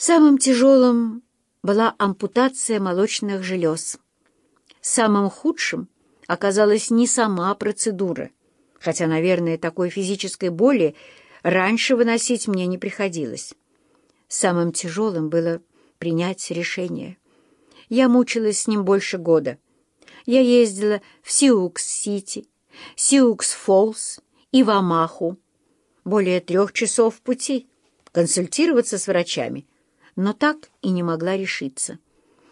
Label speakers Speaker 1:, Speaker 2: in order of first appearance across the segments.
Speaker 1: Самым тяжелым была ампутация молочных желез. Самым худшим оказалась не сама процедура, хотя, наверное, такой физической боли раньше выносить мне не приходилось. Самым тяжелым было принять решение. Я мучилась с ним больше года. Я ездила в Сиукс-Сити, Сиукс-Фоллс и в Омаху. Более трех часов пути консультироваться с врачами, но так и не могла решиться.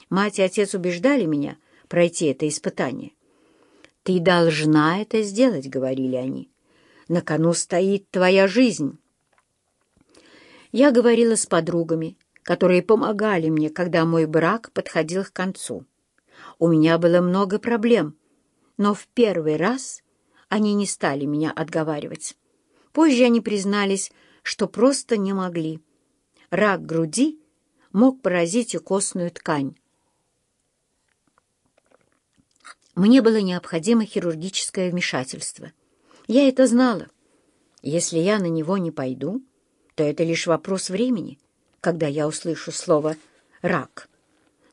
Speaker 1: Мать и отец убеждали меня пройти это испытание. «Ты должна это сделать», — говорили они. «На кону стоит твоя жизнь». Я говорила с подругами, которые помогали мне, когда мой брак подходил к концу. У меня было много проблем, но в первый раз они не стали меня отговаривать. Позже они признались, что просто не могли. Рак груди мог поразить и костную ткань. Мне было необходимо хирургическое вмешательство. Я это знала. Если я на него не пойду, то это лишь вопрос времени, когда я услышу слово «рак».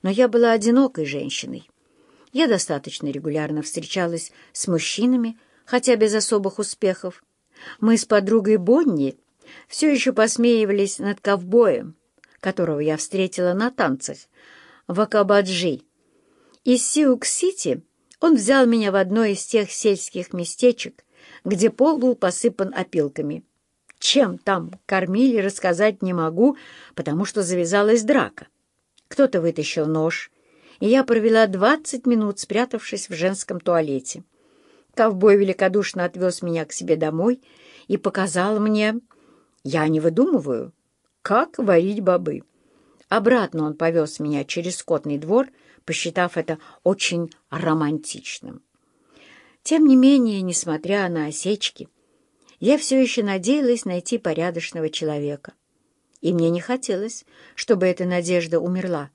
Speaker 1: Но я была одинокой женщиной. Я достаточно регулярно встречалась с мужчинами, хотя без особых успехов. Мы с подругой Бонни все еще посмеивались над ковбоем, которого я встретила на танцах в Акабаджи. Из Сиук-Сити он взял меня в одно из тех сельских местечек, где пол был посыпан опилками. Чем там кормили, рассказать не могу, потому что завязалась драка. Кто-то вытащил нож, и я провела двадцать минут, спрятавшись в женском туалете. Ковбой великодушно отвез меня к себе домой и показал мне, я не выдумываю, как варить бобы. Обратно он повез меня через скотный двор, посчитав это очень романтичным. Тем не менее, несмотря на осечки, я все еще надеялась найти порядочного человека. И мне не хотелось, чтобы эта надежда умерла.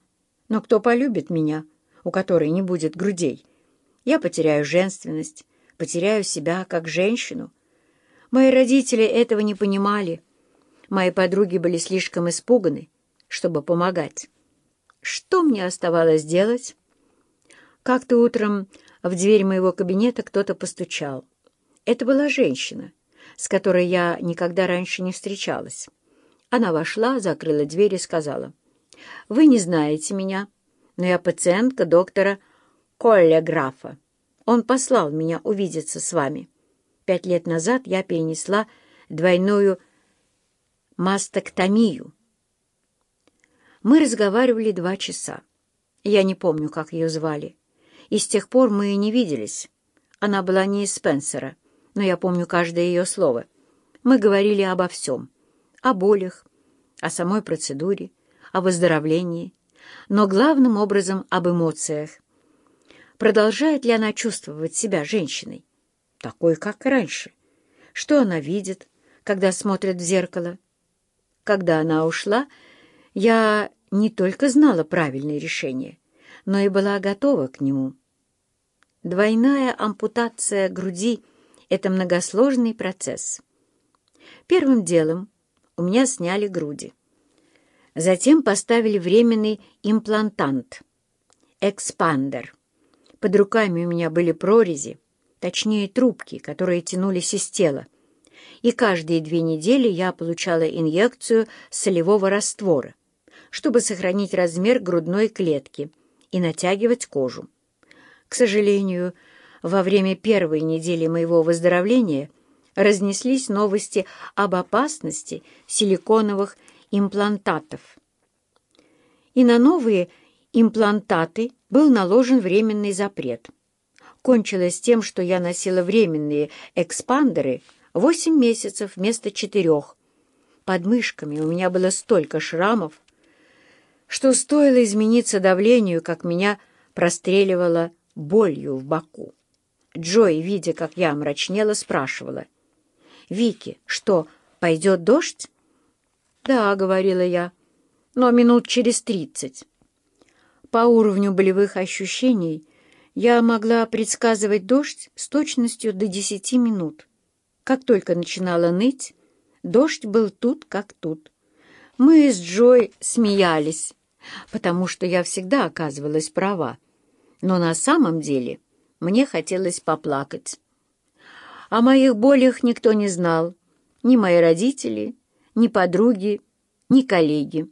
Speaker 1: Но кто полюбит меня, у которой не будет грудей? Я потеряю женственность, потеряю себя как женщину. Мои родители этого не понимали. Мои подруги были слишком испуганы, чтобы помогать. Что мне оставалось делать? Как-то утром в дверь моего кабинета кто-то постучал. Это была женщина, с которой я никогда раньше не встречалась. Она вошла, закрыла дверь и сказала, «Вы не знаете меня, но я пациентка доктора Колля Графа. Он послал меня увидеться с вами. Пять лет назад я перенесла двойную мастектомию. Мы разговаривали два часа. Я не помню, как ее звали. И с тех пор мы и не виделись. Она была не из Спенсера, но я помню каждое ее слово. Мы говорили обо всем. О болях, о самой процедуре, о выздоровлении, но главным образом об эмоциях. Продолжает ли она чувствовать себя женщиной? Такой, как раньше. Что она видит, когда смотрит в зеркало? Когда она ушла, я не только знала правильное решение, но и была готова к нему. Двойная ампутация груди — это многосложный процесс. Первым делом у меня сняли груди. Затем поставили временный имплантант — экспандер. Под руками у меня были прорези, точнее трубки, которые тянулись из тела и каждые две недели я получала инъекцию солевого раствора, чтобы сохранить размер грудной клетки и натягивать кожу. К сожалению, во время первой недели моего выздоровления разнеслись новости об опасности силиконовых имплантатов. И на новые имплантаты был наложен временный запрет. Кончилось тем, что я носила временные экспандеры – Восемь месяцев вместо четырех. Под мышками у меня было столько шрамов, что стоило измениться давлению, как меня простреливало болью в боку. Джой, видя, как я мрачнела, спрашивала. «Вики, что, пойдет дождь?» «Да», — говорила я, — «но минут через тридцать». По уровню болевых ощущений я могла предсказывать дождь с точностью до десяти минут. Как только начинала ныть, дождь был тут как тут. Мы с Джой смеялись, потому что я всегда оказывалась права. Но на самом деле мне хотелось поплакать. О моих болях никто не знал, ни мои родители, ни подруги, ни коллеги.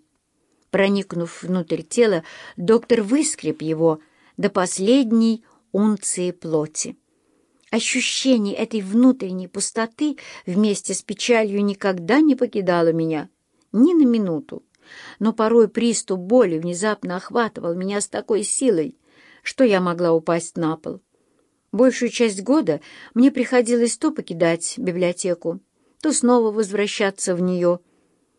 Speaker 1: Проникнув внутрь тела, доктор выскреб его до последней унции плоти. Ощущение этой внутренней пустоты вместе с печалью никогда не покидало меня ни на минуту, но порой приступ боли внезапно охватывал меня с такой силой, что я могла упасть на пол. Большую часть года мне приходилось то покидать библиотеку, то снова возвращаться в нее.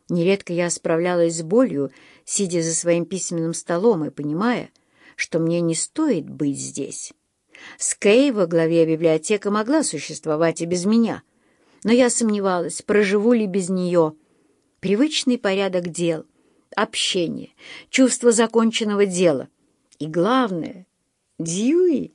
Speaker 1: Нередко я справлялась с болью, сидя за своим письменным столом и понимая, что мне не стоит быть здесь. С Кей во главе библиотека могла существовать и без меня, но я сомневалась, проживу ли без нее — привычный порядок дел, общение, чувство законченного дела. И главное, Дьюи